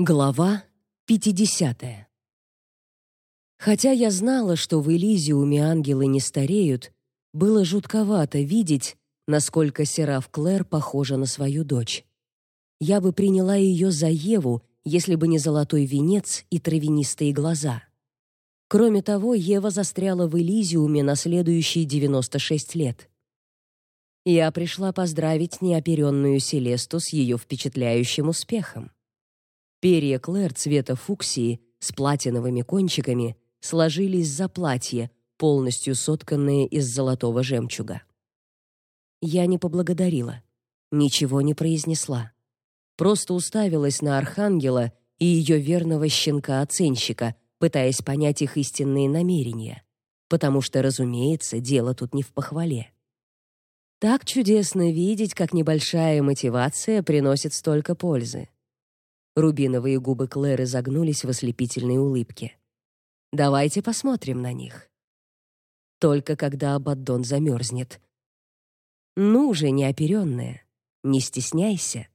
Глава 50. Хотя я знала, что в Элизиуме ангелы не стареют, было жутковато видеть, насколько Сераф Клэр похожа на свою дочь. Я бы приняла ее за Еву, если бы не золотой венец и травянистые глаза. Кроме того, Ева застряла в Элизиуме на следующие 96 лет. Я пришла поздравить неоперенную Селесту с ее впечатляющим успехом. Перья Клэр цвета фуксии с платиновыми кончиками сложились за платье, полностью сотканное из золотого жемчуга. Я не поблагодарила, ничего не произнесла. Просто уставилась на архангела и ее верного щенка-оценщика, пытаясь понять их истинные намерения, потому что, разумеется, дело тут не в похвале. Так чудесно видеть, как небольшая мотивация приносит столько пользы. Рубиновые губы Клэры загнулись в ослепительной улыбке. Давайте посмотрим на них. Только когда Абаддон замерзнет. Ну же, неоперенная, не стесняйся.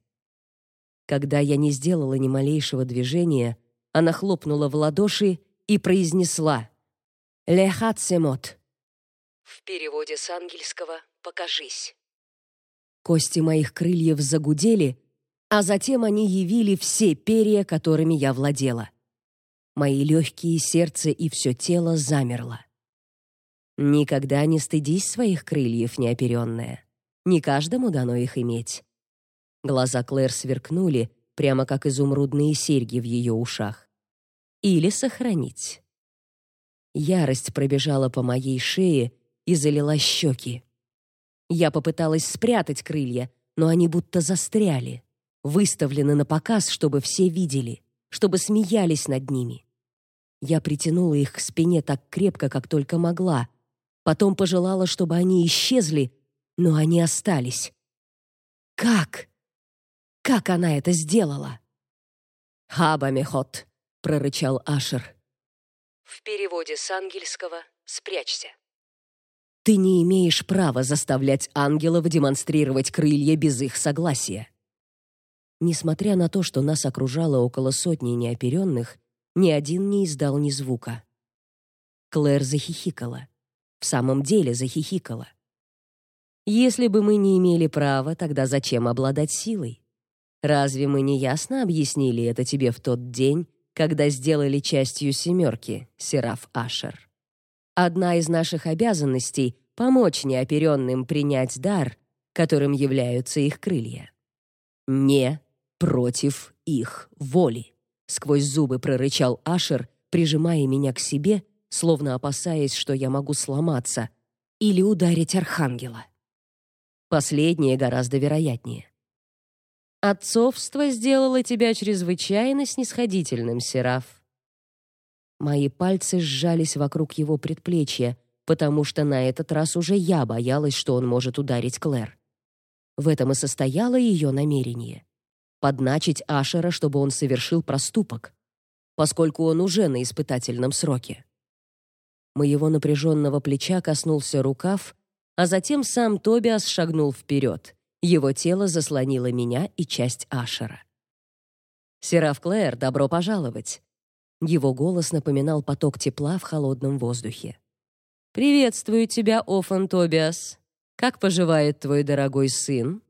Когда я не сделала ни малейшего движения, она хлопнула в ладоши и произнесла «Лехат семот». В переводе с ангельского «покажись». Кости моих крыльев загудели, а затем они явили все перья, которыми я владела. Мои легкие, сердце и все тело замерло. Никогда не стыдись своих крыльев, неоперенная. Не каждому дано их иметь. Глаза Клэр сверкнули, прямо как изумрудные серьги в ее ушах. Или сохранить. Ярость пробежала по моей шее и залила щеки. Я попыталась спрятать крылья, но они будто застряли выставлены на показ, чтобы все видели, чтобы смеялись над ними. Я притянула их к спине так крепко, как только могла. Потом пожелала, чтобы они исчезли, но они остались. Как? Как она это сделала? «Хабамехот», — прорычал Ашер. В переводе с ангельского «спрячься». Ты не имеешь права заставлять ангелов демонстрировать крылья без их согласия. Несмотря на то, что нас окружало около сотни неоперенных, ни один не издал ни звука. Клэр захихикала. В самом деле захихикала. Если бы мы не имели права, тогда зачем обладать силой? Разве мы не ясно объяснили это тебе в тот день, когда сделали частью семерки, Сераф Ашер? Одна из наших обязанностей — помочь неоперенным принять дар, которым являются их крылья. Не против их воли, сквозь зубы прорычал Ашер, прижимая меня к себе, словно опасаясь, что я могу сломаться или ударить архангела. Последнее гораздо вероятнее. Отцовство сделало тебя чрезвычайно снисходительным, Сераф. Мои пальцы сжались вокруг его предплечья, потому что на этот раз уже я боялась, что он может ударить Клэр. В этом и состояло ее намерение подначить Ашера, чтобы он совершил проступок, поскольку он уже на испытательном сроке. Моего напряженного плеча коснулся рукав, а затем сам Тобиас шагнул вперед. Его тело заслонило меня и часть Ашера. «Сераф Клэр, добро пожаловать!» Его голос напоминал поток тепла в холодном воздухе. «Приветствую тебя, Офан Тобиас. Как поживает твой дорогой сын?»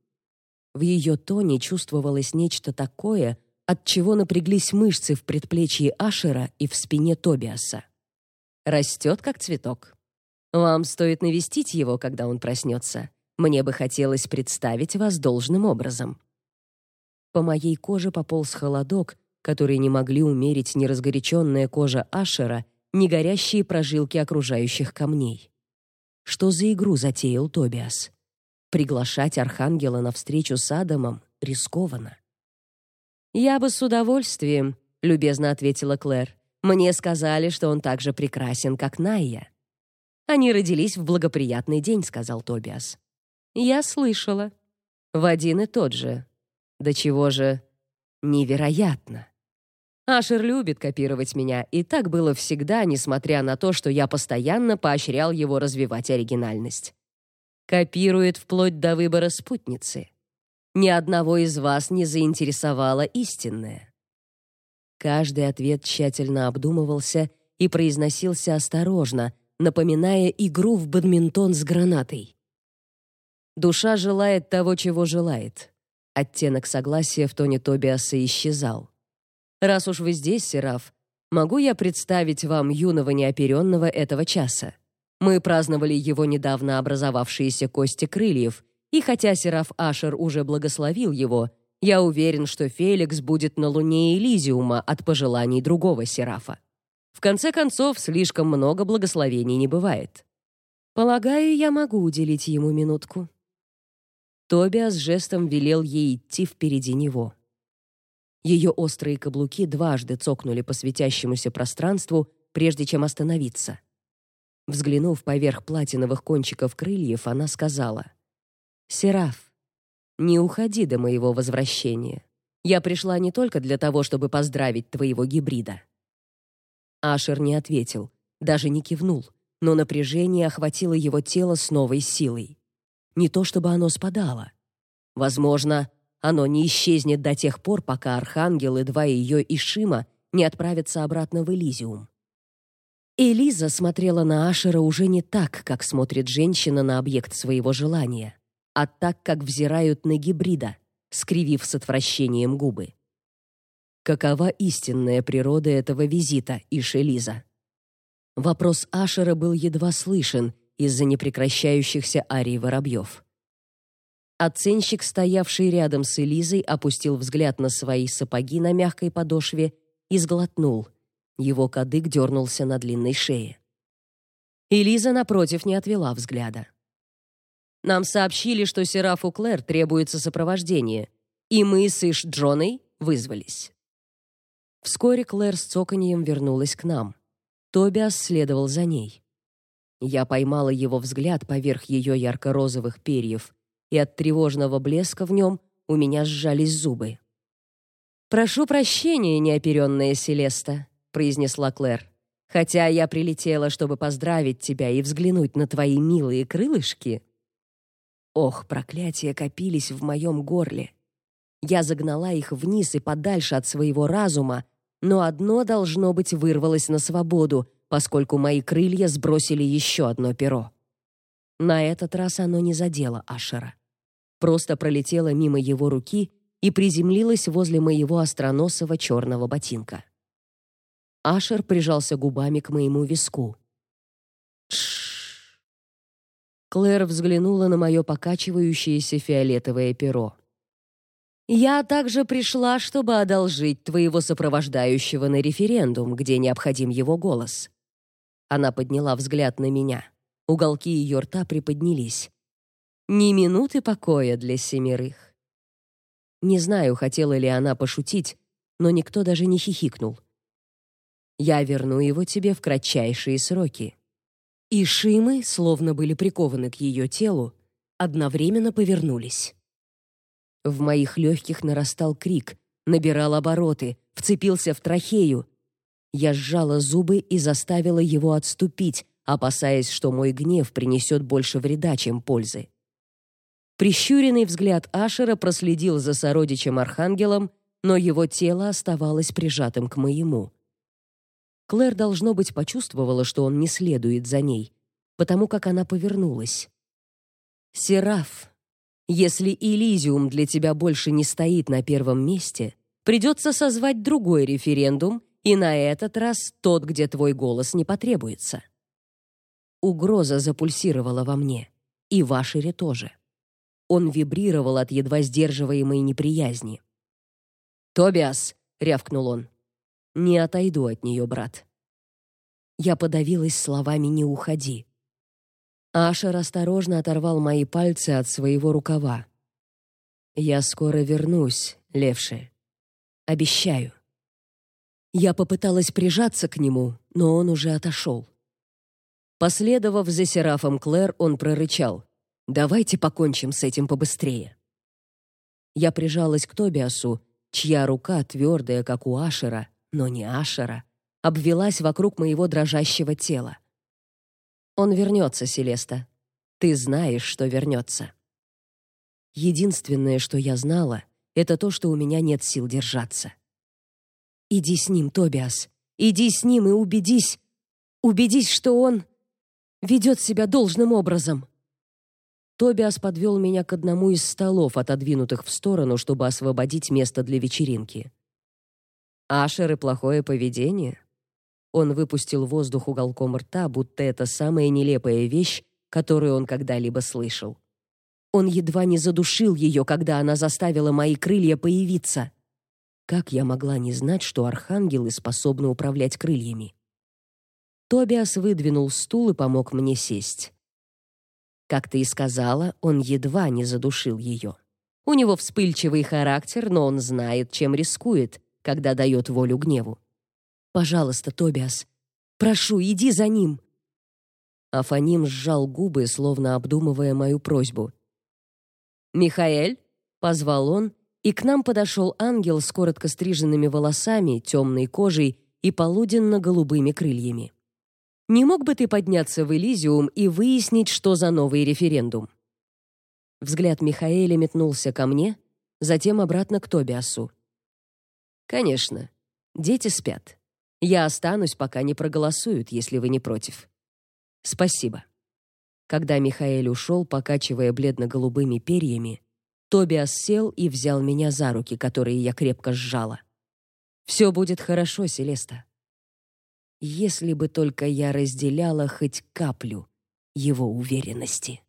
В ее тоне чувствовалось нечто такое, от чего напряглись мышцы в предплечье Ашера и в спине Тобиаса. Растет, как цветок. Вам стоит навестить его, когда он проснется. Мне бы хотелось представить вас должным образом. По моей коже пополз холодок, который не могли умерить ни разгоряченная кожа Ашера, ни горящие прожилки окружающих камней. Что за игру затеял Тобиас? Приглашать архангела на встречу с Адамом рискованно. Я бы с удовольствием, любезно ответила Клэр. Мне сказали, что он так же прекрасен, как Найя. Они родились в благоприятный день, сказал Тобиас. Я слышала. В один и тот же. До чего же невероятно. Ашер любит копировать меня, и так было всегда, несмотря на то, что я постоянно поощрял его развивать оригинальность. Копирует вплоть до выбора спутницы. Ни одного из вас не заинтересовало истинное. Каждый ответ тщательно обдумывался и произносился осторожно, напоминая игру в бадминтон с гранатой. Душа желает того, чего желает. Оттенок согласия в тоне Тобиаса исчезал. Раз уж вы здесь, Сераф, могу я представить вам юного неоперенного этого часа. Мы праздновали его недавно образовавшиеся кости крыльев, и хотя Сераф Ашер уже благословил его, я уверен, что Феликс будет на луне Элизиума от пожеланий другого Серафа. В конце концов, слишком много благословений не бывает. Полагаю, я могу уделить ему минутку. Тобиас жестом велел ей идти впереди него. Ее острые каблуки дважды цокнули по светящемуся пространству, прежде чем остановиться. Взглянув поверх платиновых кончиков крыльев, она сказала: "Сераф, не уходи до моего возвращения. Я пришла не только для того, чтобы поздравить твоего гибрида". Ашер не ответил, даже не кивнул, но напряжение охватило его тело с новой силой. Не то чтобы оно спадало. Возможно, оно не исчезнет до тех пор, пока архангел и два ее Ишима не отправятся обратно в Элизиум. Элиза смотрела на Ашера уже не так, как смотрит женщина на объект своего желания, а так, как взирают на гибрида, скривив с отвращением губы. Какова истинная природа этого визита, Иш-Элиза? Вопрос Ашера был едва слышен, из-за непрекращающихся арий воробьев. Оценщик, стоявший рядом с Элизой, опустил взгляд на свои сапоги на мягкой подошве и сглотнул. Его кадык дернулся на длинной шее. Элиза, напротив, не отвела взгляда. «Нам сообщили, что Серафу Клэр требуется сопровождение, и мы с Иш Джоной вызвались». Вскоре Клэр с цоканьем вернулась к нам. Тобиас следовал за ней. Я поймала его взгляд поверх ее ярко-розовых перьев, и от тревожного блеска в нем у меня сжались зубы. «Прошу прощения, неоперенная Селеста», — произнесла Клэр. «Хотя я прилетела, чтобы поздравить тебя и взглянуть на твои милые крылышки». Ох, проклятия копились в моем горле. Я загнала их вниз и подальше от своего разума, но одно должно быть вырвалось на свободу, поскольку мои крылья сбросили еще одно перо. На этот раз оно не задело Ашера. Просто пролетело мимо его руки и приземлилось возле моего остроносого черного ботинка. Ашер прижался губами к моему виску. Тш. Клэр взглянула на мое покачивающееся фиолетовое перо. Я также пришла, чтобы одолжить твоего сопровождающего на референдум, где необходим его голос. Она подняла взгляд на меня. Уголки ее рта приподнялись. Ни минуты покоя для семерых. Не знаю, хотела ли она пошутить, но никто даже не хихикнул. Я верну его тебе в кратчайшие сроки. И шимы, словно были прикованы к ее телу, одновременно повернулись. В моих легких нарастал крик, набирал обороты, вцепился в трахею, я сжала зубы и заставила его отступить, опасаясь, что мой гнев принесет больше вреда, чем пользы. Прищуренный взгляд Ашера проследил за сородичем-архангелом, но его тело оставалось прижатым к моему. Клэр, должно быть, почувствовала, что он не следует за ней, потому как она повернулась. «Сераф, если Элизиум для тебя больше не стоит на первом месте, придется созвать другой референдум и на этот раз тот, где твой голос не потребуется. Угроза запульсировала во мне, и в Ашере тоже. Он вибрировал от едва сдерживаемой неприязни. «Тобиас!» — рявкнул он. «Не отойду от нее, брат». Я подавилась словами «не уходи». Ашер осторожно оторвал мои пальцы от своего рукава. «Я скоро вернусь, левши. Обещаю». Я попыталась прижаться к нему, но он уже отошел. Последовав за Серафом Клэр, он прорычал: "Давайте покончим с этим побыстрее". Я прижалась к Тобиасу, чья рука твердая, как у Ашера, но не Ашера, обвелась вокруг моего дрожащего тела. Он вернется, Селеста. Ты знаешь, что вернется. Единственное, что я знала, это то, что у меня нет сил держаться. Иди с ним, Тобиас. Иди с ним и убедись, убедись, что он ведет себя должным образом. Тобиас подвел меня к одному из столов, отодвинутых в сторону, чтобы освободить место для вечеринки. Ашер и плохое поведение. Он выпустил воздух уголком рта, будто это самая нелепая вещь, которую он когда-либо слышал. Он едва не задушил ее, когда она заставила мои крылья появиться. Как я могла не знать, что архангелы способны управлять крыльями? Тобиас выдвинул стул и помог мне сесть. Как ты и сказала, он едва не задушил ее. У него вспыльчивый характер, но он знает, чем рискует, когда дает волю гневу. Пожалуйста, Тобиас, прошу, иди за ним. Афаним сжал губы, словно обдумывая мою просьбу. Михаэль, позвал он, и к нам подошел ангел с коротко стриженными волосами, темной кожей и полуденно-голубыми крыльями. Не мог бы ты подняться в Элизиум и выяснить, что за новый референдум? Взгляд Михаэля метнулся ко мне, затем обратно к Тобиасу. Конечно. Дети спят. Я останусь, пока не проголосуют, если вы не против. Спасибо. Когда Михаэль ушел, покачивая бледно-голубыми перьями, Тобиас сел и взял меня за руки, которые я крепко сжала. Все будет хорошо, Селеста. Если бы только я разделяла хоть каплю его уверенности.